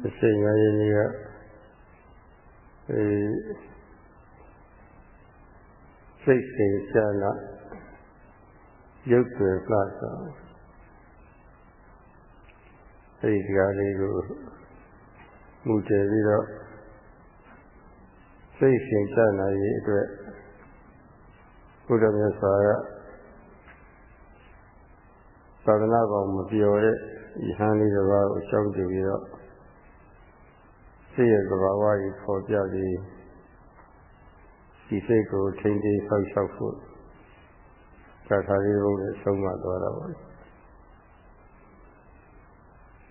အစိမ်ငါးရင်းကြီးကအဲစိတ်စိမ်ချနာရုပ်တွေလှဆောအဲဒီတရားလေးကိုမူတည်ပြီးတော့စိတ်ရှင်ချနာရေးအတွက်ဘုရားမြတ်စွာကသာသနာ့ကောင်မပြောတဲ့ယဟန်လေးတစ်ပါးကိုရှောင်းကြည့်ပြီးတော့ စိတ်ရဲ့သဘာဝကြီးပေါ်ပြပြီးဒီစိတ်ကိုထိန်းသိမ်းဆောက်ရှောက်ဖို့သာသာလေးဘုံနဲ့ဆုံးမသွားတာပါ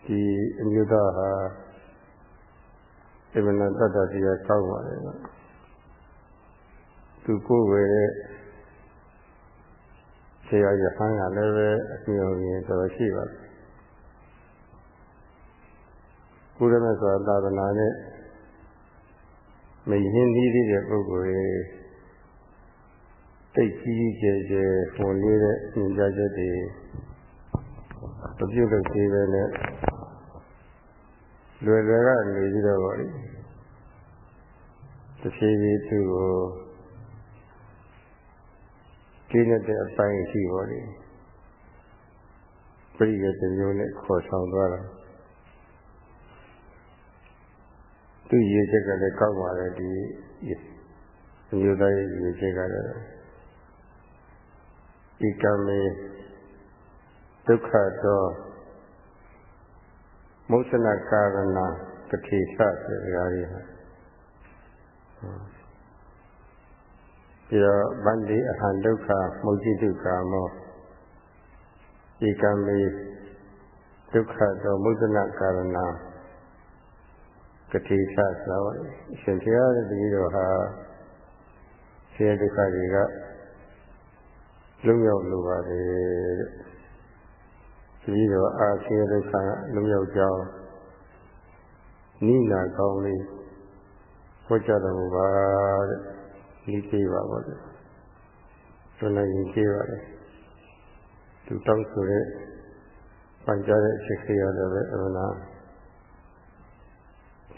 ဒီအမျိုးသားဟာအမှန်တတ္တတရားကောက်ပါလေသူကိုယ်ဝယ်တဲ့ဆရာရဟန်းကလည်းပဲအမြင်ရင်တော်ရှိပါတယ် ဘုရားမြတ်စွာသာသနာနဲ့မရင်းနှီးသေးတဲ့ပုဂ္ဂိုလ်တွေတိတ်ကြီးကျယ်ကျယ်ဝင်နေတဲ့ညင်ကြချက်တွေမပြုတ်လို့သေးပဲနဲ့လွယ်လွယ်ကနေပြီးတော့ပါလိတဖြည်းဖြည်းသူ့ကိုကျင်းတဲ့အပိုင်းရှိပါလိပြိရဲ့တမျိုးနဲ့ခေါ်ဆောင်သွားတာ သူ့ရည်ချက်ကလည်းကောက်ပါလေဒီအမျိုးသားရဲ့ရည်ချက်ကလည်းဤကမေဒုက္ခသောမုသနာကာရဏကတိသဆိုကြရတယ်ပြီးတော့ဗန္တိအဟံဒုက္ခမုจิတုကာမောဧကမေဒုက္ခသောမုဒနာကာရဏ ကတိသဆိုအရှင်ဘုရားတတိတော်ဟာဆင်းရဲဒုက္ခတွေကလုံးရောက်လိုပါတယ်တဲ့ဒီတော့အာဆင်းရဲဒုက္ခလုံးရောက်ကြောင်းနိနာကောင်းလေးဟောကြားတော်မူပါတဲ့ဒီပြေးပါပါတဲ့ဆိုနေရင်ပြေးပါတယ်သူတောင်းဆိုတဲ့ပန်ကြားတဲ့အချက်ခေရတယ်ပဲအမှန်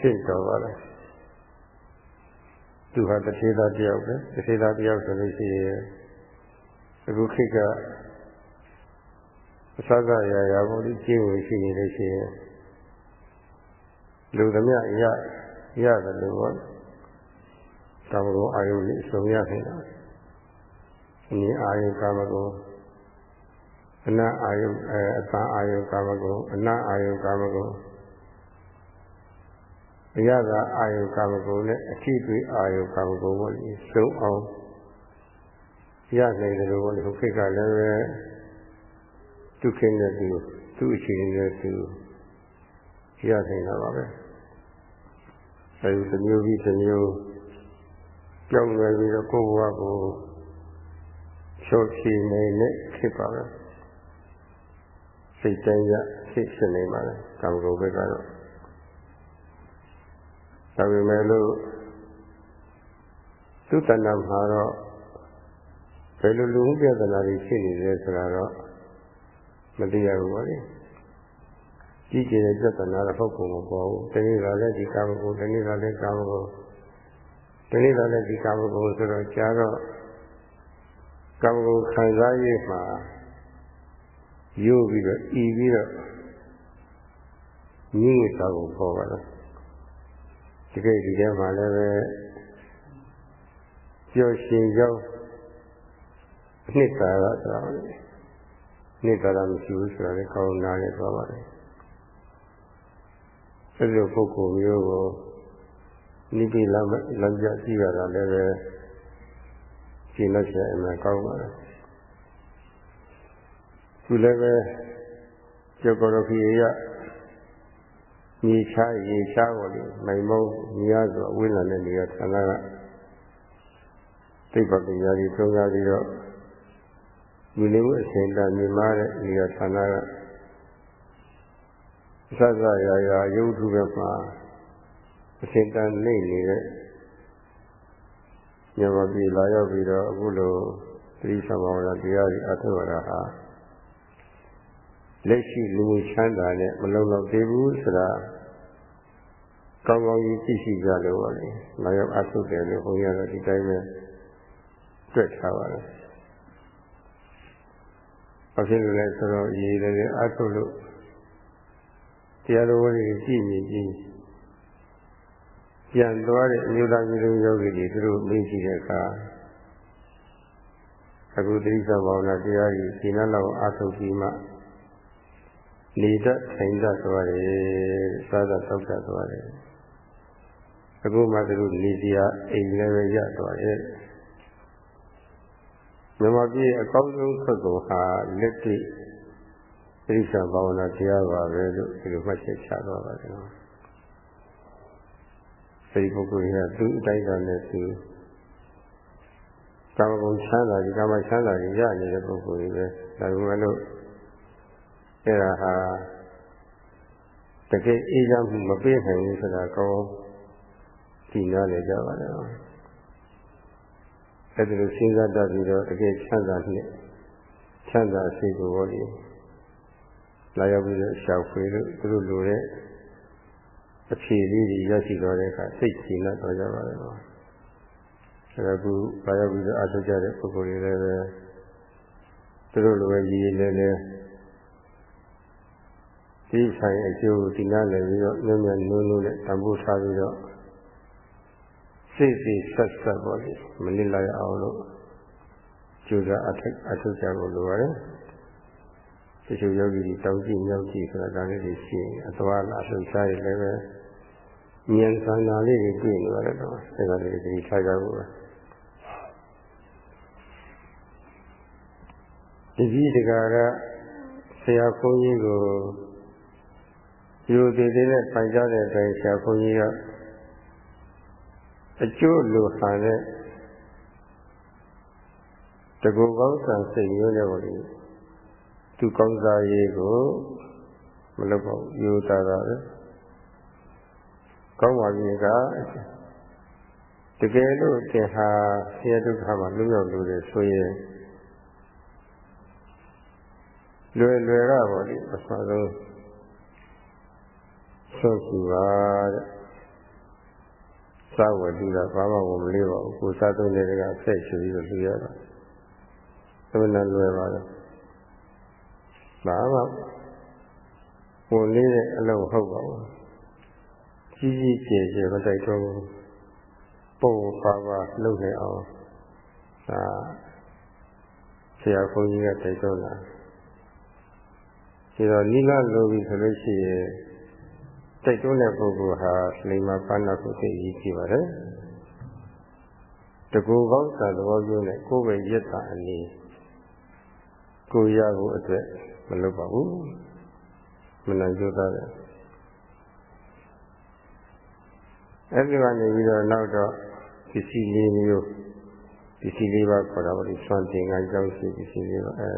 လားသိတော်ပါလေသူဟာတထေသားတယောက်ပဲတထေသားတယောက်ဆိုလို့ရှိရင်အခုခေတ်ကအစကရာရာဘုရားကျင့်ဝင်ရှိနေလို့ရှိရင်လူသမျှရရတယ်လို့ပေါ့ကာမဂုဏ်အာယုလေးအစုံရနေတာအနည်းအာယုကာမဂုဏ်အနအာယုအဲအတန်အာယုကာမဂုဏ်အနအာယုကာမဂုဏ် အရသာအာယုကာမဂုဏ်နဲ့အထိတွေ့အာယုကာမဂုဏ်ပေါ့လေစုံအောင်ရနိုင်တယ်လို့ပေါ့လေဟိုခေတ်ကလည်းပဲဒုက္ခနဲ့သူသူ့အခြေအနေနဲ့သူရနိုင်တာပါပဲအဲဒီတစ်မျိုးပြီးတစ်မျိုးကြောင်းလွယ်ပြီးတော့ကိုယ်ဘဝကိုချုပ်ချီနေတဲ့ခေတ်ပါပဲစိတ်တိုင်းရစိတ်ရှင်နေပါလေကာမဂုဏ်ဘက်ကတော့ ဒါပေမဲ့လို့သုတ္တနာမှာတော့ဘယ်လိုလူမှုပြဿနာတွေရှိနေလဲဆိုတာတော့မသိရဘူးပါလေကြီးကျယ်တဲ့ပြဿနာတော့ဟုတ်ကုန်မပေါ်ဘူးတနည်းကလည်းဒီကာမဂုဏ်တနည်းကလည်းကာမဂုဏ်တနည်းကလည်းဒီကာမဂုဏ်ဆိုတော့ကြာတော့ကာမဂုဏ်ခံစားရမှာရိုးပြီးတော့ဤပြီးတော့ညင်းတာကိုပေါ်ပါတော့ ဒီကိဒီထဲမှာလည်းပဲပျော်ရှင်ကြောင်းနှစ်သာရဆိုတာနှစ်သာရမရှိဘူးဆိုတာလည်းကောင်းနားလည်းသွားပါတယ်အဲ့လိုပုဂ္ဂိုလ်မျိုးကိုနိပိလမ်းလမ်းပြကြည့်ရတာလည်းပဲရှင်းလို့ရှိရင်အမှန်ကောင်းပါတယ်သူလည်းပဲကျော်ကော်ရဖီရ မြေချားရေချားပေါ်လေမိုင်မုံများဆိုအဝိလာနဲ့နေရဌာနကသိပ္ပံပညာကြီးသုံးရပြီးတော့ဒီလိုအစဉ်တန်မြင်မာတဲ့နေရဌာနကသစ္စာရာရာရုပ်ထုဘက်မှာအစဉ်တန်နေနေတဲ့ညမပြေလာရောက်ပြီးတော့အခုလိုသတိဆောင်ပါဝါတရားကြီးအထောက်အရဟာလက်ရှိလူချမ်းသာနဲ့မလုံလောက်သေးဘူးဆိုတာ ကောင်းကောင်းကြီးကြည့်ရှိကြလို့ပါလေ။နောက်ရောက်အထုတယ်လို့ဘုန်းကြီးကတော့ဒီတိုင်းပဲတွေ့ထားပါတယ်။ဘာဖြစ်လို့လဲဆိုတော့ရေးတယ်အထုလို့တရားတော်တွေကြည့်နေကြည့်ပြန်သွားတဲ့အမျိုးသားမျိုးလုံးယောဂီတွေသူတို့မေးကြည့်တဲ့အခါအခုတိစ္ဆာဘာဝနာတရားကြီးဒီနောက်လောက်အထုပြီးမှနေတတ်ထိုင်တတ်သွားတယ်စားတတ်တောက်တတ်သွားတယ် အခုမှသူတို့နေတရားအိမ်လည်းပဲရသွားတယ်မြန်မာပြည်အကောင်းဆုံးသုတ်ကိုဟာလက်တွေ့တိစ္ဆာဘာဝနာတရားပါပဲလို့ဒီလိုမှတ်ချက်ချသွားပါတယ်နော်အဲဒီပုဂ္ဂိုလ်ကသူ့အတိုင်းအတာနဲ့သူကာမဂုဏ်ချမ်းသာဒီကာမချမ်းသာကြီးရနေတဲ့ပုဂ္ဂိုလ်တွေပဲဒါပေမဲ့လို့အဲ့ဒါဟာတကယ်အေးချမ်းမှုမပေးနိုင်ဘူးဆိုတာကော ဒီနားလေကြပါလေအဲ့ဒါလိုစဉ်းစားတတ်ပြီးတော့တကယ်ချမ်းသာနဲ့ချမ်းသာစိတ်ကိုဟောဒီလာရောက်ပြီးတော့ရှောက်ဖွေလို့သူတို့လိုတဲ့အဖြေလေးတွေရရှိတော့တဲ့အခါစိတ်ကြည်နပ်တော့ကြပါလေတော့အဲ့ဒါကူလာရောက်ပြီးတော့အထောက်ကြတဲ့ပုဂ္ဂိုလ်တွေလည်းပဲသူတို့လိုပဲရည်ရည်လေးလေးဒီဆိုင်အကျိုးဒီနားလည်းပြီးတော့နည်းနည်းနိုးနိုးနဲ့တံပိုးထားပြီးတော့ စိတ်စိတ်ဆက်ဆက်ပေါ့လေမနစ်လိုက်အောင်လို့ကျူစာအထက်အထုကြဖို့လိုပါတယ်တချို့ယောဂီတွေတောင်းကြည့်မြောက်ကြည့်ဆိုတာဒါလေးတွေရှိရင်အသွားလာလှုပ်ရှားရလည်းပဲဉာဏ်ဆန္ဒလေးတွေတွေ့နေရတယ်တော့အဲဒါလေးတွေထားကြဖို့ပဲဒီကြီးတကာကဆရာဘုန်းကြီးကိုယူတည်တဲ့ပိုင်ကြတဲ့အတိုင်းဆရာဘုန်းကြီးက အကျိုးလိုဟာတဲ့တကူကောင်းဆန်စိတ်မျိုးနဲ့ပေါ့လေသူကောင်းစားရေးကိုမလုပ်ပါဘူးယူတာတာပဲကောင်းပါပြီကတကယ်လို့တင်ဟာဆရာဒုက္ခမှာလွတ်ရောက်လို့ဆိုရင်လွယ်လွယ်ကပေါ့လေအစဆုံးဆုံးစုပါတဲ့ စားဝယ်တူတာဘာမှမလေးပါဘူးကိုစားသုံးတဲ့ကဆက်ချပြီးတော့လူရတာသမဏလွယ်ပါတော့ဘာမှဝင်လေးတဲ့အလုံးဟုတ်ပါဘူးကြီးကြီးကျယ်ကျယ်မတိုက်တော့ပုံပါပါလုပ်နေအောင်ဒါဆရာဘုန်းကြီးကတိုက်တော့လာဒီတော့နိလလိုပြီဆိုလို့ရှိရင် တိုက်တွန်းတဲ့ပုဂ္ဂိုလ်ဟာလိမ္မာပန်းနာကိုသိရကြည့်ပါတယ်တကူကောင်းစာသဘောမျိုးနဲ့ကိုယ်ပဲရစ်တာအနေကိုရဖို့အတွက်မလုပ်ပါဘူးမနိုင်ကြတာတယ်အဲ့ဒီကနေပြီးတော့နောက်တော့ပစ္စည်းလေးမျိုးပစ္စည်းလေးပါခေါ်တာပါဒီဆွမ်းတင်ကကြောင်းရှိပစ္စည်းလေးပါအဲ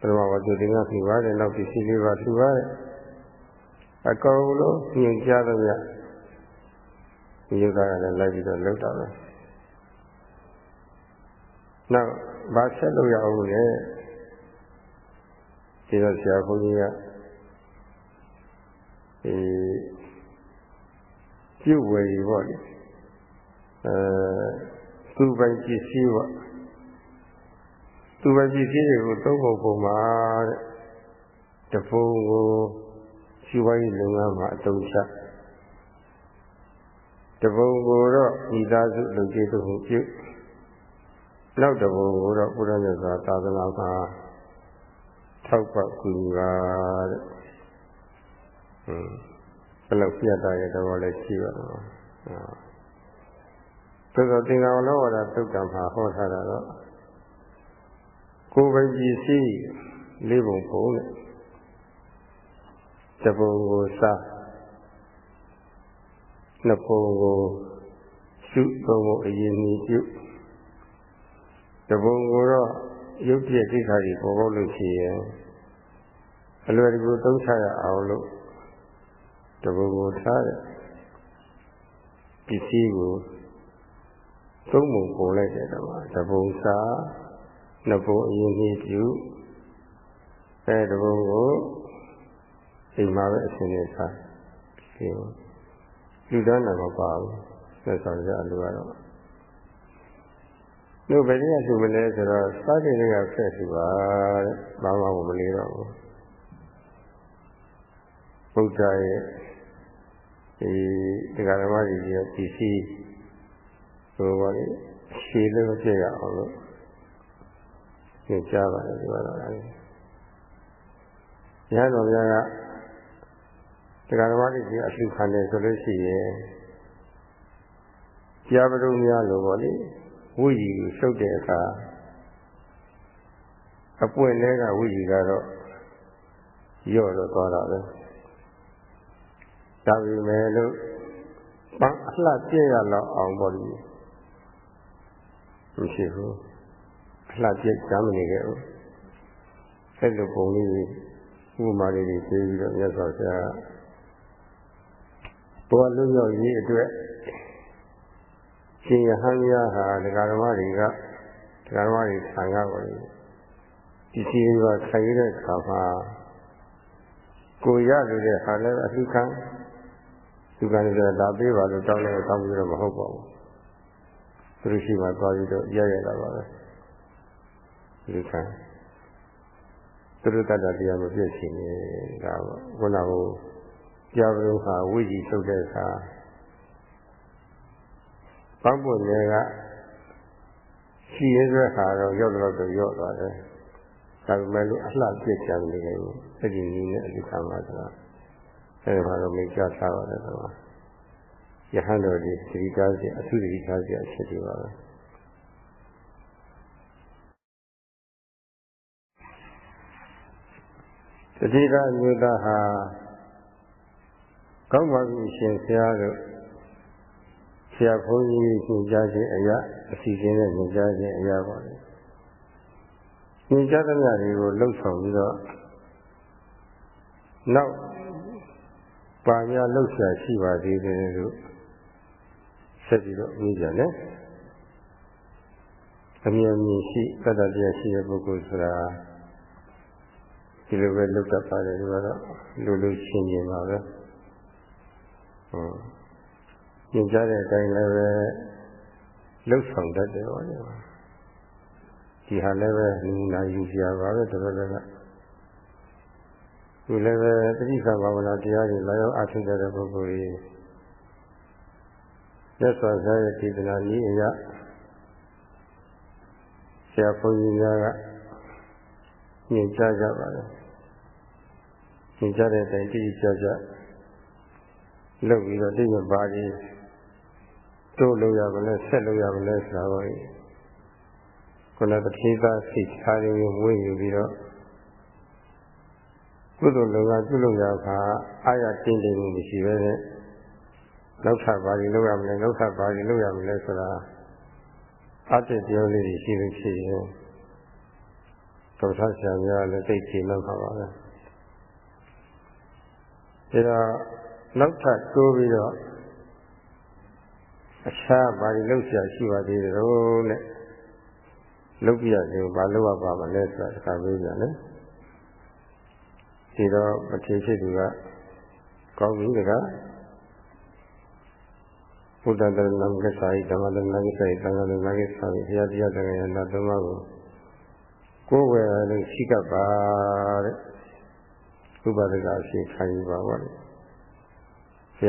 ပထမဝတ္ထုတင်ကပြပါတယ်နောက်ပစ္စည်းလေးပါပြပါတယ် အကုန်လုံးညင်ကြသမျှဒီယုဒကလည်းလိုက်ပြီးတော့လောက်တာပဲနောက်ဘာဆက်လို့ရအောင်လဲဒီတော့ဆရာဘုန်းကြီးကအဲပြုတ်ဝယ်ကြီးပေါ့လေအဲသူပိုင်ပစ္စည်းပေါ့သူပိုင်ပစ္စည်းတွေကိုသုံးဖို့ပုံမှာတဲ့တပုံကို စီဝိုင်းလုပ်ငန်းမှာအတုံးချတပုံကိုတော့ဤသားစုလူကြီးတို့ဟုပြုနောက်တပုံကိုတော့ဘုရားမြတ်စွာသာသနာမှာထောက်ပံ့ကူညီပါတဲ့ဟွန်းဘယ်လောက်ပြတ်တာရဲ့တော့လည်းရှိပါတော့သို့သောသင်္ဃာဝလောဝါဒသုတ်တံမှာဟောထားတာတော့ကိုယ်ပိုင်ပစ္စည်းလေးပုံပုံနဲ့ တပုံကိုစားနှစ်ပုံကိုရှုသုံးဖို့အရင်ကြီးပြုတပုံကိုတော့ရုပ်ပြည့်ဒိဋ္ဌာကြီးပေါ်ပေါက်လို့ရှိရင်အလွယ်တကူသုံးချရအောင်လို့တပုံကိုထားတဲ့ပစ္စည်းကိုသုံးပုံပုံလိုက်တဲ့တော့တပုံစားနှစ်ပုံအရင်ကြီးပြုအဲတပုံကို အိမ်မှာပဲအစဉ်နဲ့ထားဒီလူတန်းတာမပါဘူးသက်ဆောင်ကြအလိုကတော့တို့ဘယ်နည်းသူမလဲဆိုတော့စားကြတဲ့ကဖက်သူပါတဲ့ဘာမှမလေးတော့ဘူးဘုရားရဲ့ဒီတရားဓမ္မကြီးရဲ့ပစ္စည်းဟိုပါလေရှည်လို့ပြည့်ရအောင်လို့သင်ကြားပါတယ်ဒီကတော့လည်းရဟန်းတော်များက တရားဓမ္မကြီးအလှခံတယ်ဆိုလို့ရှိရင်ကြာပရုံများလို့ပေါ့လေဝိကြီးကိုရှုပ်တဲ့အခါအပွင့်တွေကဝိကြီးကတော့ရော့တော့သွားတာပဲဒါပေမဲ့လို့ပန်းအလှပြည့်ရတော့အောင်ပေါ့လေမရှိဘူးအလှပြည့်ကြမ်းမနေခဲ့ဘူးအဲ့လိုပုံလေးဥပမာလေးတွေသိပြီးတော့မြတ်စွာဘုရား ဘောလုံးရောက်ရေးအတွက်ရှင်ယဟန်များဟာဒကာဓမ္မတွေကဒကာဓမ္မတွေဆံရပါလေဒီစီကခိုင်တဲ့ခါမှာကိုရလို့တဲ့ဟာလည်းအလှခံသူကလည်းဒါပေးပါလို့တောင်းလည်းတောင်းပြီးတော့မဟုတ်ပါဘူးသူတို့ရှိမှသွားပြီးတော့ရရတာပါပဲဒီခံသူတို့တတ်တာတရားမပြည့်ရှင်နေတာပေါ့ခုနက ကြာဘုရားဟာဝိကြီးထုတ်တဲ့အခါပန်းပွင့်တွေကရှိရဲတဲ့ခါတော့ရောက်တော့တော့ရောက်သွားတယ်ဒါပေမဲ့လို့အလှပြည့်ကြံနေတယ်အဲ့ဒီနည်းနဲ့အလိခံပါဆိုတာအဲ့ဒါတော့မိကြားထားပါတယ်ကွာယဟန်တော်ဒီသတိထားစီအထုသတိထားစီအချက်တွေပါပဲတတိယမျိုးသားဟာ ကောင်းပါပြီရှင်ဆရာတို့ဆရာဘုန်းကြီးညွှန်ကြားခြင်းအရာအစီအစဉ်နဲ့ညွှန်ကြားခြင်းအရာပါလေညွှန်ကြားသမျှတွေကိုလှုပ်ဆောင်ပြီးတော့နောက်ပါများလှုပ်ရှားရှိပါသေးတယ်လို့ဆက်ပြီးတော့ပြီးကြတယ်အမြင်မြင်ရှိသတ္တတရားရှိတဲ့ပုဂ္ဂိုလ်ဆိုတာဒီလိုပဲလုပ်တတ်ပါတယ်ဒီကတော့လူလူချင်းချင်းပါပဲဟုတ် ညင်ကြတဲ့အတိုင်းလည်းပဲလှုပ်ဆောင်တတ်တယ်ဟောလေဒီဟာလည်းပဲနမူနာယူကြပါပဲတော်တော်လည်းသူလည်းပဲတတိခဘာဝနာတရားတွေလာရောက်အထုတဲ့ပုဂ္ဂိုလ်ကြီးမြတ်စွာဘုရားရဲ့ဒေသနာနည်းအရဆရာဘုန်းကြီးများကညင်ကြားကြပါလေညင်ကြားတဲ့အတိုင်းတိတိကျကျ လုပ်ပြီးတော့တိကျပါကြီးတို့လို့ရမလဲဆက်လို့ရမလဲဆိုတာကိုခုနတတိသားစိတ်ထားရင်းဝေ့ယူပြီးတော့ကုသိုလ်လုံကပြုလုပ်ရခါအာရတင်းတင်းမှုမရှိပဲနဲ့နောက်ထပ်ဘာတွေလုပ်ရမလဲနောက်ထပ်ဘာတွေလုပ်ရမလဲဆိုတာအတ္တတရားလေးတွေရှိလို့ရှိရင်သောထဆရာများလည်းသိချင်လောက်ပါပါပဲဒါတော့ နောက်ထပ်တိုးပြီးတော့အခြားဘာတွေလုပ်ရှာရှိပါသေးတယ်လို့နဲ့လုပ်ပြရတယ်ဘာလုပ်ရပါမလဲဆိုတာတစ်ခါပြောကြတယ်ဒီတော့မထေရှိသူကကောင်းပြီတကားဘုဒ္ဓတရဏံကစ္ဆာယဓမ္မတရဏံကစ္ဆာယသံဃာတရဏံကစ္ဆာယဘုရားတရားတရားရနာသုံးပါးကိုကိုယ်ဝယ်လို့ရှိကပ်ပါတဲ့ဥပဒကအရှိခံယူပါပါလေဘု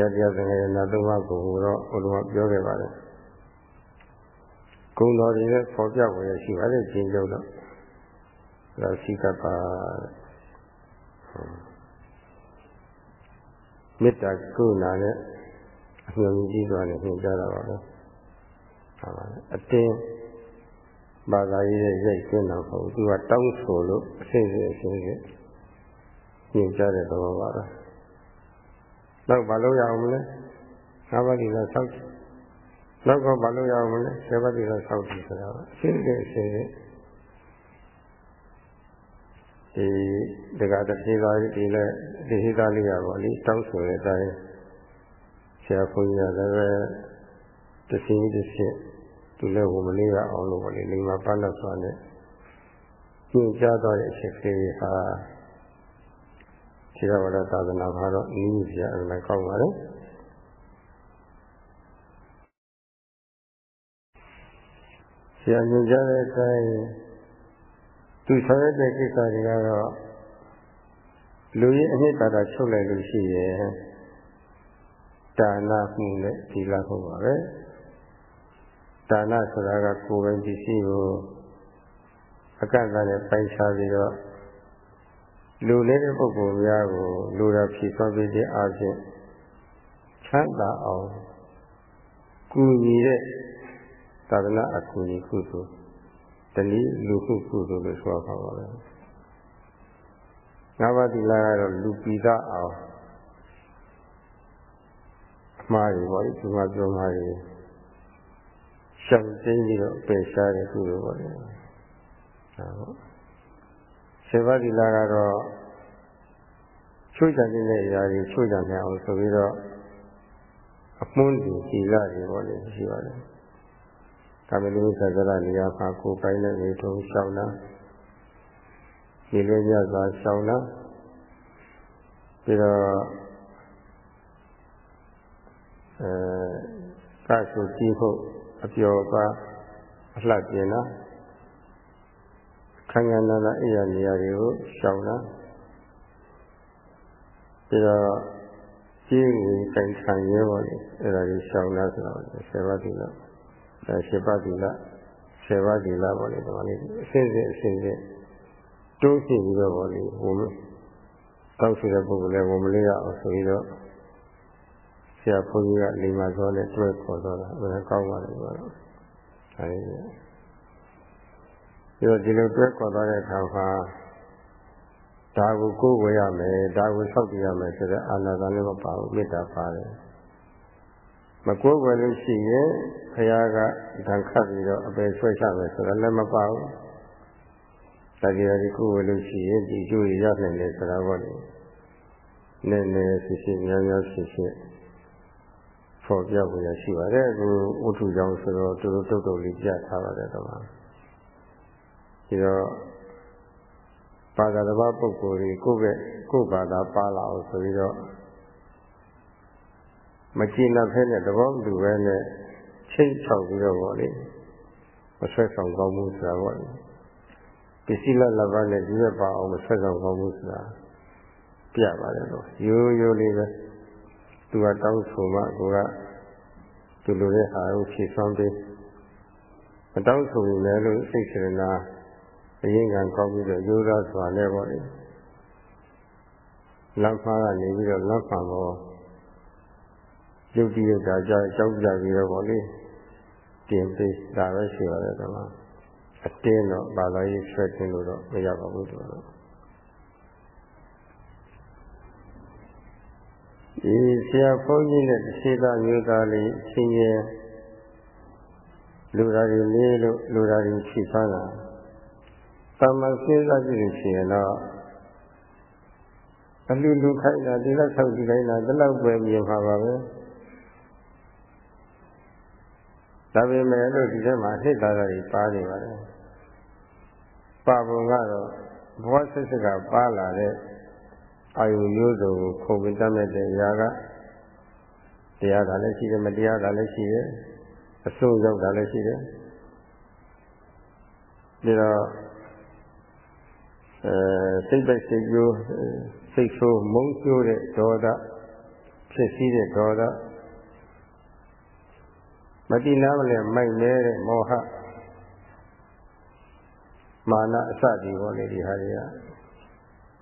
ရားတရားသံဃာရနာသုံးပါးကိုတော့ဘုရားပြောခဲ့ပါတယ်ဂုဏ်တော်တွေနဲ့ပေါ်ပြဝယ်ရှိပါတယ်ကျင်းကျုပ်တော့ဒါရှိကပ်ပါတဲ့မေတ္တာကုဏနဲ့အမြင်ကြီးစွာနဲ့သင်ကြားတာပါပဲ။ဟာပါအတင်းဘာသာရေးရဲ့ရိုက်ကျင်းတော့မဟုတ်ဘူး။သူကတောင်းဆိုလို့အစိမ့်စိမ့်အစိမ့်စိမ့်ညင်ကြတဲ့သဘောပါပဲ။ နောက်ဘာလို့ရအောင်မလဲ။၅ပါးဒီကဆောက်နောက်ကဘာလို့ရအောင်မလဲ။ဆယ်ပါးဒီကဆောက်ကြည့်ဆိုတာအစိမ့်စိမ့်အစိမ့်စိမ့်ဒီဒကာတတိသားဒီလည်းဒီဟိသားလေးရပါလိတောင်းဆိုတဲ့အတိုင်းဆရာဘုန်းကြီးကလည်းပဲတစင်းတစ်ချက်သူလည်းဟိုမလေးရအောင်လို့ပေါ့လေလိမ္မာပန်းလို့ဆိုတဲ့ကျင့်ကြတော့တဲ့အချက်လေးဟာ ခြေရဝါဒသာသနာဘာတော့နည်းနည်းပြအဲ့လိုကောက်ပါလေဆရာညွှန်ကြားတဲ့အတိုင်းသူဆောင်ရတဲ့ကိစ္စတွေကတော့လူရင်းအနှစ်သာရချုပ်လိုက်လို့ရှိရဲ့ဒါနမှုနဲ့ဒီလားဟုတ်ပါပဲဒါနဆိုတာကကိုယ်ပိုင်ပစ္စည်းကိုအကန့်အသတ်နဲ့ပိုင်စားပြီးတော့ လူနေတဲ့ပုဂ္ဂိုလ်များကိုလူတော်ဖြည့်ဆွပေးခြင်းအပြင်ချမ်းသာအောင်ကူညီတဲ့သာသနာအကူအညီကုသိုလ်တနည်းလူခုကုသိုလ်လို့ဆိုပါပါပဲငါးပါးသီလကတော့လူပိသအောင်အမှားတွေပေါ့ဒီမှာပြောမှာတွေရှောင်သိပြီးတော့ပယ်ရှားတဲ့ကုသိုလ်ပေါ့လေဒါပေါ့ ဆေဘသီလကတော့ချိုးချတဲ့အရာတွေချိုးချနိုင်အောင်ဆိုပြီးတော့အမွှန်းဒီသီလတွေပေါ့လေရှိပါတယ်ကာမလိသဇရနေရာမှာကိုယ်ပိုင်တဲ့နေထုံးရှောင်းတာဒီလိုညစွာရှောင်းတာပြီးတော့အဲကဆုကြည့်ဖို့အပျော်ပါအလှပြင်တာ ခန္ဓာနာနာအိယာနေရာတွေကိုရှောင်တာပြီးတော့ကျင်းကိုတိုင်ခံရဲပါလေအဲ့ဒါကြီးရှောင်တာဆိုတော့ဆယ်ပါးတိလအဲရှစ်ပါးတိလဆယ်ပါးတိလပါလေဒီမှာလေးအစဉ်စဉ်အစဉ်စဉ်တိုးရှိပြီးတော့ပါလေဟိုတောက်ရှိတဲ့ပုဂ္ဂိုလ်လည်းဝင်မလေးရအောင်ဆိုပြီးတော့ဆရာဘုန်းကြီးကလိမ္မာစောနဲ့တွဲခေါ်တော့တာအဲဒါကောင်းပါလေဆိုတော့အဲဒီ ပြီးတော့ဒီလိုတွဲခေါ်သွားတဲ့အခါမှာဒါကိုကိုးဝေရမယ်ဒါကိုဆောက်တည်ရမယ်ဆိုတဲ့အာနာသာလည်းမပါဘူးမေတ္တာပါတယ်မကိုးဝယ်လို့ရှိရင်ဘုရားကဓာတ်ခတ်ပြီးတော့အပယ်ဆွဲချမယ်ဆိုတော့လည်းမပါဘူးတရားဒီကိုယ်ဝလို့ရှိရင်ဒီကျိုးရရနိုင်တယ်ဆိုတာပေါ့လေနည်းနည်းဖြစ်ဖြစ်များများဖြစ်ဖြစ်ဖော်ပြဖို့ရရှိပါတယ်အခုဝတ္ထုကြောင့်ဆိုတော့တူတူတုတ်တုတ်လေးပြထားပါတယ်တော့ ဒီတော့ဘာသာတစ်ပါးပုဂ္ဂိုလ်တွေကိုယ့်ရဲ့ကိုယ့်ဘာသာပါလာအောင်ဆိုပြီးတော့မကျင်တဲ့ဖက်နဲ့သဘောတူပဲနဲ့ချိတ်ချောက်ပြီးတော့ပေါ့လေမဆွဲဆောင်ကောင်းမှုဆိုတာပေါ့လေပစ္စည်းလက်လက်ပါနဲ့ဒီဘက်ပါအောင်မဆက်ဆောင်ကောင်းမှုဆိုတာပြပါတယ်တော့ရိုးရိုးလေးပဲသူကတောင်းဆိုမှကိုကသူလိုတဲ့အာရုံဖြည့်ဆွမ်းပေးမတောင်းဆိုရင်လည်းလို့စိတ်စေနာ အရင်ကကောင်းပြီးတော့ရိုးသားစွာနဲ့ပေါ့လေလမ်းဖားကနေပြီးတော့လမ်းဖာပေါ်ရုပ်တည်ရတာကြောင့်ကြောက်ကြပြီးတော့ပေါ့လေတင်ပေးတာပဲရှိပါတယ်ကွာအတင်းတော့ဘာသာရေးဆွဲတင်လို့တော့မရပါဘူးသူကတော့ဒီဆရာဘုန်းကြီးနဲ့သေသားမျိုးသားလေးချင်းချင်းလူသားတွေလေးလို့လူသားတွေဖြည့်ဆန်းတာ သမ္မာစဉ်းစားကြည့်လို့ရှိရင်တော့အလူလူခိုင်းတာဒီလောက်ဆောက်ကြည့်လိုက်တာဒီလောက်ပဲမြင်ပါပါပဲဒါပေမဲ့လို့ဒီထဲမှာအနှစ်သာရတွေပါနေပါတယ်ပါပုံကတော့ဘဝဆက်စက်ကပါလာတဲ့အာယုမျိုးစုံကိုခုံပင်တတ်မဲ့တဲ့အရာကတရားကလည်းရှိတယ်မတရားကလည်းရှိတယ်အစိုးရောက်တာလည်းရှိတယ်ပြီးတော့အဲ စိတ်ပဲစိတ်ကျိုးစိတ်ဆိုးမုန်းကျိုးတဲ့ဒေါသဖြစ်စည်းတဲ့ဒေါသမတိနာမလဲမိုက်နေတဲ့မောဟမာနအစတွေဟောလေဒီဟာတွေက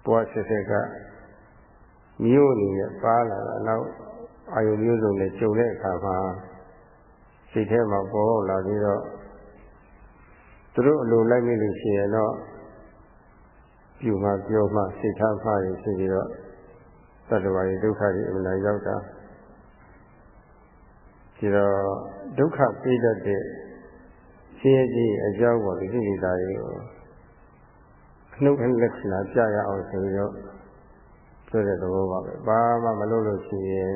ဘဝဆက်ဆက်ကမျိုးအနေနဲ့ပါလာတာနောက်အာယုမျိုးစုံနဲ့ကြုံတဲ့အခါမှာစိတ်ထဲမှာပေါ်လာပြီးတော့သူတို့အလိုလိုက်မိလို့ရှိရင်တော့ ပြုမှပြောမှစိတ်ထားမှရဖြစ်ပြီးတော့သတ္တဝါရဲ့ဒုက္ခတွေအမှန်ရောက်တာဒီတော့ဒုက္ခပြေးတတ်တဲ့ရှင်းကြီးအကြောင်းပေါ်ဒီကိလေသာတွေကိုအနှုတ်အလက္ခဏာပြရအောင်ဆိုပြီးတော့ဆိုတဲ့သဘောပါပဲဘာမှမလုပ်လို့ရှိရင်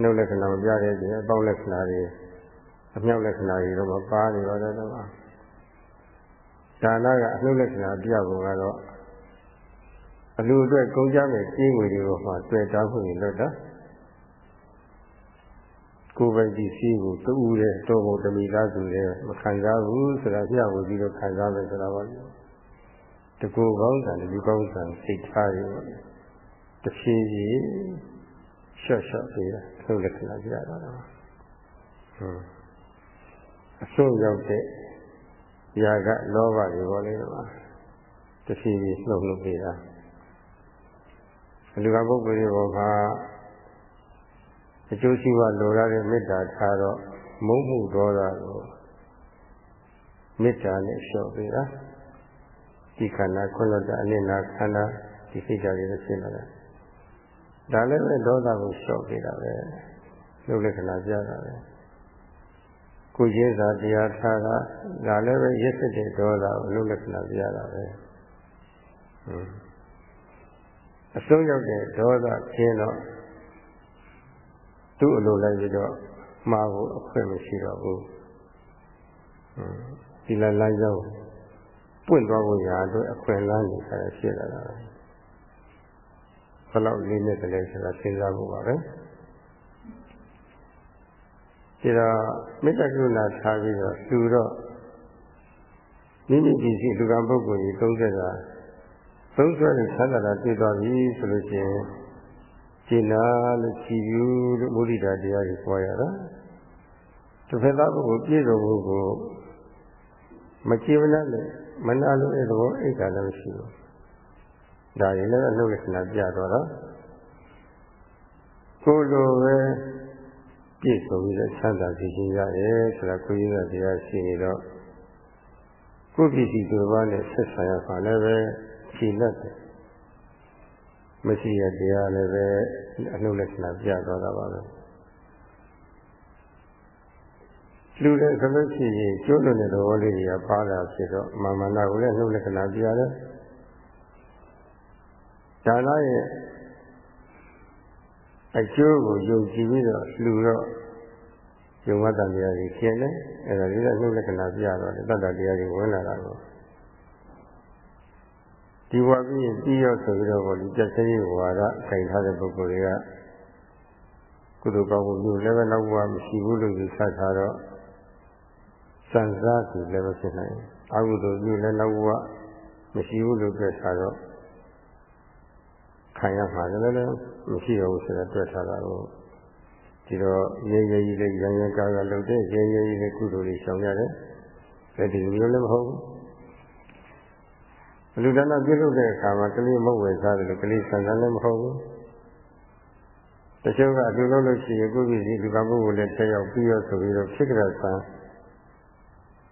နှုတ်လက္ခဏာမပြတဲ့ပြင်အပေါင်းလက္ခဏာတွေအမြောက်လက္ခဏာတွေတော့မပါနေပါတော့တော့ ဒါနကအနှုတ်လက္ခဏာပြဖို့ကတော့အလူအတွက်ကုန်ကြမဲ့ကြီးငွေတွေကိုမှတွေ့တာမှုတွေလွတ်တာကိုယ်ပိုင်ပစ္စည်းကိုတူးတဲ့တော်ဘုံတမိသားစုတွေမခံစားဘူးဆိုတာပြဝပြီးတော့ခံစားမယ်ဆိုတာပါလေတကူကောင်းတယ်လူကောင်းတယ်စိတ်ထားရပါတဖြည်းဖြည်းရှော့ရှော့ပြီးတာသုလက္ခဏာပြရတာဟုတ်အဆုံးရောက်တဲ့ ຢာကလောဘတွေပေါ်လေပါတဖြည်းဖြည်းနှုတ်နှုတ်ပေးတာလူကပုဂ္ဂိုလ်တွေပေါ်မှာအကျိုးရှိမှလိုရတဲ့မေတ္တာထားတော့မုန်းမှုဒေါသကိုမေတ္တာနဲ့လျှော့ပေးတာဒီခန္ဓာခွင့်လွတ်တဲ့အနစ်နာခန္ဓာဒီစိတ်ဓာတ်တွေဖြစ်လာတယ်ဒါလည်းပဲဒေါသကိုလျှော့ပေးတာပဲလူလက္ခဏာပြတာပဲ ကိုချင်းစာတရားထားတာဒါလည်းပဲရစ်စစ်တဲ့ဒေါသကိုလူလက္ခဏာပြတာပဲအဆုံးရောက်တဲ့ဒေါသကျင်းတော့သူ့အလိုလိုက်ပြီးတော့မှားဖို့အခွင့်မရှိတော့ဘူးဒီလလမ်းကြောင်းပွင့်သွားဖို့ရာအတွက်အခွင့်အလမ်းတွေဆက်ဖြစ်လာတာဘယ်လောက်လေးနဲ့တည်းဆိုတာစဉ်းစားဖို့ပါပဲ ဒီတော့မေတ္တာကရုဏာထားပြီးတော့သူတော့မိမိဒီစီလူကံပုဂ္ဂိုလ်ကြီးသုံးဆက်တာသုံးဆွဲပြီးဆန္ဒတာတွေ့သွားပြီဆိုလို့ရှိရင်ကျင်နာလို့ကြည်ယူလို့မုဒိတာတရားကြီးပွားရတာတစ်ဖက်သားပုဂ္ဂိုလ်ပြည့်စုံမှုကိုမကြည်မနဲ့မနာလို့တဲ့ဘောအိတ်ကလည်းမရှိဘူးဒါရင်လည်းအနှုတ်လက္ခဏာပြတော့တော့ကိုလိုပဲ ပြည့်စုံပြီးတော့ချမ်းသာစီခြင်းရတယ်ဆိုတာကိုကြီးကတရားရှိနေတော့ကိုယ့်ပြည်စီတို့ဘာနဲ့ဆက်ဆံရပါလည်းပဲခြေလက်တယ်မရှိရတရားလည်းပဲအနှုတ်လက္ခဏာပြသွားတာပါပဲလူတဲ့ဆိုလို့ရှိရင်ကျိုးလွန်တဲ့သဘောလေးတွေကပါလာဖြစ်တော့မာမနာကိုလည်းနှုတ်လက္ခဏာပြရတယ်ဒါနရဲ့ အကျိုးကိုယုံကြည်ပြီးတော့လူတော့ယုံမတ္တတရားကြီးရှင်းတယ်အဲဒါလေးကနှုတ်လက္ခဏာပြတော့တတ္တတရားကြီးဝင်လာတာကိုဒီဝါပြီးရင်ပြီးရောဆိုပြီးတော့ဘောဒီတက်သေးဝါဒခိုင်ထားတဲ့ပုဂ္ဂိုလ်တွေကကုသိုလ်ကောင်းမှုမျိုးလည်းပဲနောက်ဘဝမရှိဘူးလို့ယူဆထားတော့စံစားသူလည်းပဲဖြစ်နိုင်အကုသိုလ်မျိုးလည်းနောက်ဘဝမရှိဘူးလို့ပြောထားတော့ခံရမှာလည်းလည်း မရှိတော့ဘူးဆိုတော့တွေ့ထားတာကိုဒီတော့ရေရေကြီးလေးရံရံကာကလုပ်တဲ့ရေရေကြီးလေးကုသိုလ်လေးဆောင်ရတယ်ဘယ်ဒီလိုလည်းမဟုတ်ဘူးလူဒါနပြုလုပ်တဲ့အခါမှာကလေးမဟုတ်ဝယ်စားတယ်လို့ကလေးဆန်ဆန်လည်းမဟုတ်ဘူးတချို့ကအတူလုပ်လို့ရှိရင်ကိုယ့်ပြည်စီလူကပုဂ္ဂိုလ်လည်းတက်ရောက်ပြီးရောဆိုပြီးတော့ဖြစ်ကြတဲ့ဆန်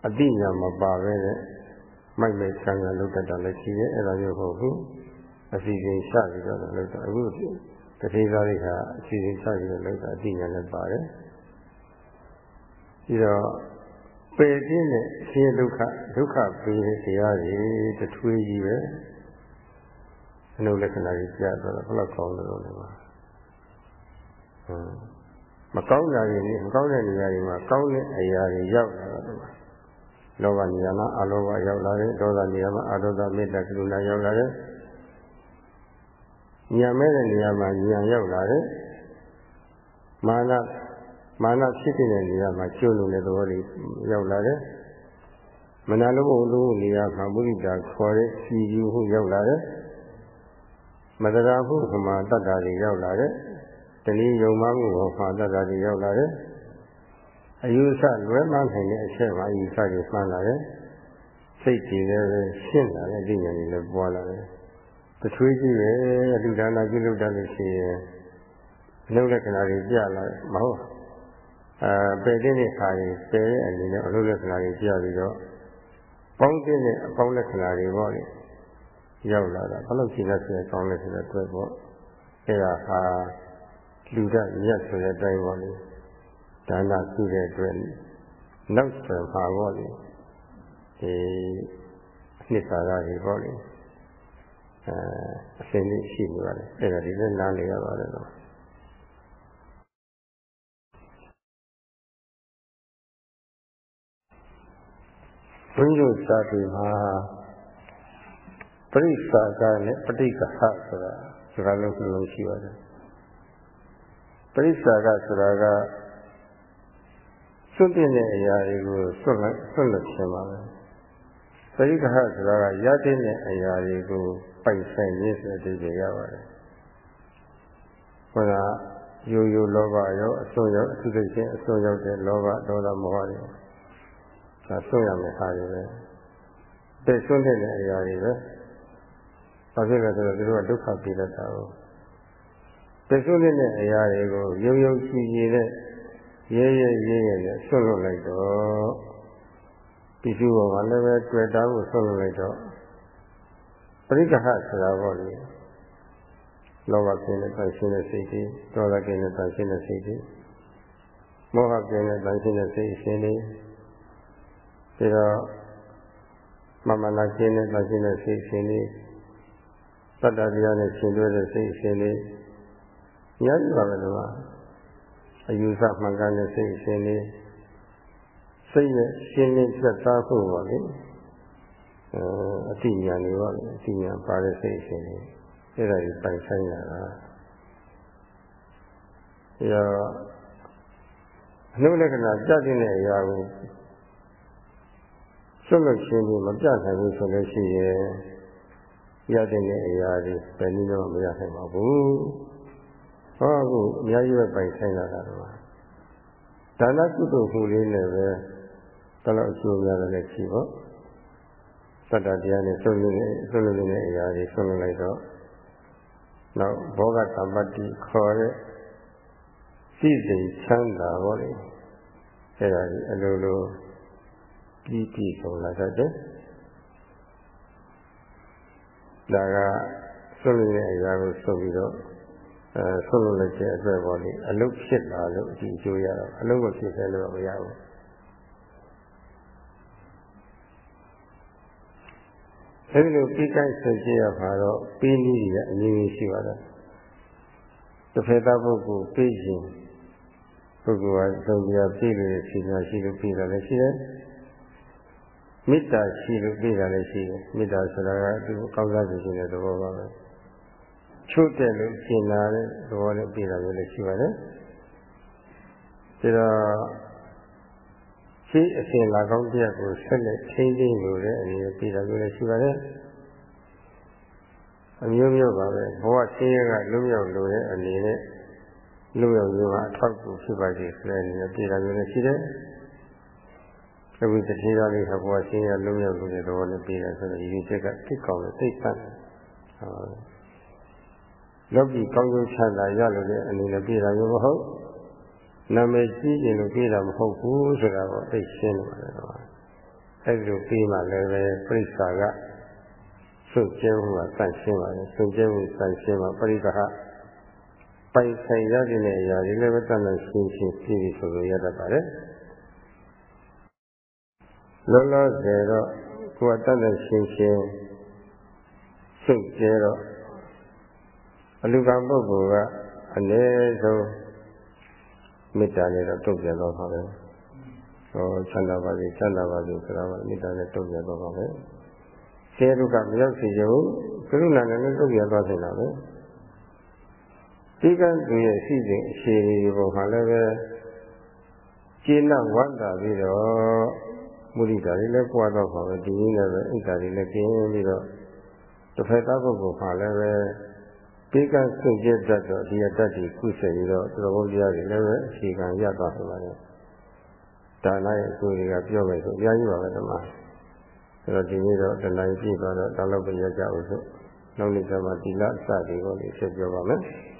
အတိညာမပါပဲနဲ့မိုက်မိုက်ဆန်ဆန်လုပ်တတ်တာလည်းရှိရဲ့အဲ့ဒါမျိုးဟုတ်ဘူးအစီအစဉ်ချပြီးတော့လုပ်တာအခု တတိသားတွေကအစီအစဉ်ချပြီးတော့လုပ်တာအတိညာလည်းပါတယ်ပြီးတော့ပယ်ခြင်းနဲ့ဆင်းရဲဒုက္ခဒုက္ခပေးတဲ့တရားတွေတထွေးကြီးပဲအနုလက္ခဏာကြီးကြားတော့ဘယ်လောက်ကောင်းလို့လဲပါဟမ်မကောင်းတာတွေမကောင်းတဲ့နေရာတွေမှာကောင်းတဲ့အရာတွေရောက်လာတော့လောဘနေရာမှာအလောဘရောက်လာတယ်ဒေါသနေရာမှာအဒေါသမေတ္တာကရုဏာရောက်လာတယ် ဉာဏ်မဲ့တဲ့နေရာမှာဉာဏ်ရောက်လာတယ်မာနမာနဖြစ်တဲ့နေရာမှာကျွလို့တဲ့သဘောလေးရောက်လာတယ်မနာလိုဘုံလုံးနေရာမှာမုရိတာခေါ်တဲ့စီယူမှုရောက်လာတယ်မတရာမှုခမာတတ္တာတွေရောက်လာတယ်တနည်းယုံမှမှုဟောမှာတတ္တာတွေရောက်လာတယ်အယူဆလွဲမှားနိုင်တဲ့အချက်မှာအယူဆတွေမှန်းလာတယ်စိတ်ကြည်လည်းပဲရှင်းလာတဲ့ဉာဏ်တွေလည်းပွားလာတယ် တထွေးကြီးပဲလူဒါနာပြုလုပ်တတ်လို့ရှိရင်အနုလက္ခဏာတွေပြလာမဟုတ်အဲပယ်တဲ့ခါရင်ပယ်တဲ့အနေနဲ့အနုလက္ခဏာတွေပြပြီးတော့ပေါင်းတဲ့အပေါင်းလက္ခဏာတွေပေါ့လေရောက်လာတာဘလို့ရှိလဲဆိုရင်ကောင်းလဲဆိုတဲ့အတွက်ပေါ့အဲဒါဟာလူဒမြတ်ဆိုတဲ့အတိုင်းပေါ့လေဒါနပြုတဲ့အတွက်နောက်ဆက်ပါပေါ့လေဒီအနှစ်သာရတွေပေါ့လေ အဲအစင်းလေးရှိနေပါလေအဲ့ဒါဒီလည်းနားလေရပါတယ်တော့ဘုန်းကြီးတို့စာပေမှာပရိစ္ဆာကနဲ့ပဋိက္ခဆိုတာစကားလုံးနှလုံးရှိပါတယ်ပရိစ္ဆာကဆိုတာကစွန့်တဲ့အရာတွေကိုစွန့်လိုက်စွန့်လို့ခြင်းပါပဲပရိက္ခဟဆိုတာကရတဲ့အရာတွေကို ပိုင်ဆိုင်ခြင်းဆိုတဲ့အဓိပ္ပာယ်ရပါတယ်ခေါ်ရိုးရိုးလောဘရောအစွန်းရောက်အသုသိချင်းအစွန်းရောက်တဲ့လောဘဒေါသမောဟတွေဒါစွန့်ရမယ်ဟာတွေပဲတည်စွန့်တဲ့အရာတွေပဲဘာဖြစ်လဲဆိုတော့သူတို့ကဒုက္ခပြေတတ်တာကိုတည်စွန့်တဲ့အရာတွေကိုယုံယုံကြည်ကြည်နဲ့ရဲရဲရဲရဲနဲ့ဆွတ်လွတ်လိုက်တော့ဒီစုဘောကလည်းပဲတွေ့တာကိုဆွတ်လွတ်လိုက်တော့ ပရိက္ခဟဆိုတာပေါ့လေလောဘကင်းတဲ့တန်ရှင်းတဲ့စိတ်တွေဒေါသကင်းတဲ့တန်ရှင်းတဲ့စိတ်တွေမောဟကင်းတဲ့တန်ရှင်းတဲ့စိတ်အရှင်တွေပြီးတော့မမနာရှင်းတဲ့တန်ရှင်းတဲ့စိတ်အရှင်တွေသတ္တတရားနဲ့ရှင်တွဲတဲ့စိတ်အရှင်တွေညတ်ပါပဲလို့အယူဆမှန်ကန်တဲ့စိတ်အရှင်တွေစိတ်ရဲ့ရှင်းလင်းသက်သာဖို့ပါလေ အဲအတိညာတွေပါလေအတိညာပါတဲ့စိတ်အရှင်တွေအဲ့ဒါကြီးပိုင်ဆိုင်ရတာအဲတော့အနုလက္ခဏာကြတဲ့အရာကိုစွန့်လို့ရှင်းပြီးမပြနိုင်ဘူးဆိုလို့ရှိရင်ရတဲ့အရာတွေဘယ်နည်းတော့မရနိုင်ပါဘူးဟောအခုအများကြီးပဲပိုင်ဆိုင်လာတာတော့ဒါနကုသိုလ်မှုလေးနဲ့ပဲတလောက်အကျိုးများတယ်ရှိပေါ့ သတ္တတရားနဲ့ဆုံးလို့ဆုံးလို့တဲ့အရာတွေဆုံးလိုက်တော့နောက်ဘောဂသမ္ပတ္တိခေါ်တဲ့စိစိတ်ချမ်းသာဟောလေအဲ့ဒါကြီးအလိုလိုပြီးပြီးဆုံးလာတတ်တယ်ဒါကဆုံးလို့တဲ့အရာကိုဆုံးပြီးတော့အဲဆုံးလို့လိုက်တဲ့အတွက်ပေါ့လေအလုတ်ဖြစ်လာလို့ဒီအကျိုးရတော့အလုတ်ကိုဖြစ်တယ်လို့မရဘူး အဲဒီလိုပြီးကိုက်ဆက်ကြရပါတော့ပြီးနည်းတွေအမျိုးမျိုးရှိပါတယ်တစ်ဖက်သားပုဂ္ဂိုလ်ပြီးရင်ပုဂ္ဂိုလ်ကသုံးပြပြီးလို့ရှိမှရှိလို့ပြီးတာလည်းရှိတယ်မေတ္တာရှိလို့ပြီးတာလည်းရှိတယ်မေတ္တာဆိုတာကသူကောင်းစားခြင်းတဲ့သဘောပါပဲချုပ်တယ်လို့ရှင်းလာတဲ့သဘောနဲ့ပြီးတာလည်းရှိပါတယ်ဒါတော့ ရှိအစဉ်လာကောင်းတရားကိုဆက်လက်ထိန်းသိမ်းလို့တဲ့အနေနဲ့ပြည်တာမျိုးလည်းရှိပါတယ်အမျိုးမျိုးပါပဲဘဝဆင်းရဲကလွတ်မြောက်လို့တဲ့အနေနဲ့လွတ်မြောက်လို့ကအထောက်အကူဖြစ်ပါစေဆိုတဲ့အနေနဲ့ပြည်တာမျိုးလည်းရှိတယ်အခုတတိယလေးကဘဝဆင်းရဲလွတ်မြောက်လို့တဲ့သဘောနဲ့ပြည်တာဆိုတော့ဒီချက်ကသိကောင်းတဲ့သိတတ်ဟုတ်လောကီကောင်းကျိုးချမ်းသာရလို့တဲ့အနေနဲ့ပြည်တာမျိုးမဟုတ် နာမည်ကြီးရင်လို့ပြေးတာမဟုတ်ဘူးဆိုတာကိုသိရှင်းနေပါတယ်တော့အဲဒီလိုပြေးမှလည်းပဲပြိဿာကစွန့်ကျဲမှုကတန့်ရှင်းပါလေစွန့်ကျဲမှုတန့်ရှင်းပါပရိက္ခပိုင်ဆိုင်ရတဲ့အရာတွေလည်းပဲတန့်တန့်ရှင်းရှင်းပြည့်ပြီးဆိုလို့ရတတ်ပါတယ်လောလောဆယ်တော့ကိုယ်တန့်တန့်ရှင်းရှင်းစွန့်ကျဲတော့အလူကံပုဂ္ဂိုလ်ကအနည်းဆုံး မေတ္တာနဲ့တော့တုတ်ပြန်တော့ပါပဲ။ဟောချမ်းသာပါစေချမ်းသာပါစေဆိုတာကမေတ္တာနဲ့တုတ်ပြန်တော့ပါပဲ။ဆဲဒုက္ခမရောက်စေရုံကရုဏာနဲ့တုတ်ပြန်သွားနေတာပဲ။ဒီကံသူရဲ့ရှိစဉ်အခြေအနေဒီပုံမှာလည်းပဲကျင့်နောက်ဝန္တာပြီးတော့မုဒိတာတွေလည်းပွားတော့ပါပဲဒီနည်းနဲ့ပဲဣဒ္ဓာတွေလည်းကျင်းပြီးတော့တစ်ဖက်သားပုဂ္ဂိုလ်မှာလည်းပဲ ဒီကစွန့်ကြတတ်တော့ဒီအတ္တကြီးကုဆက်ပြီးတော့သဘောတရားတွေလည်းပဲအခြေခံရသွားပါပါတယ်။ဒါနရဲ့အကျိုးတွေကပြောမယ်ဆိုအများကြီးပါပဲဒီမှာ။အဲတော့ဒီနေ့တော့တဏှာပြည့်သွားတော့ဒါလောက်ပဲရကြအောင်ဆိုနောက်နေ့ကျမှဒီလအစတွေကိုလည်းဆက်ပြောပါမယ်။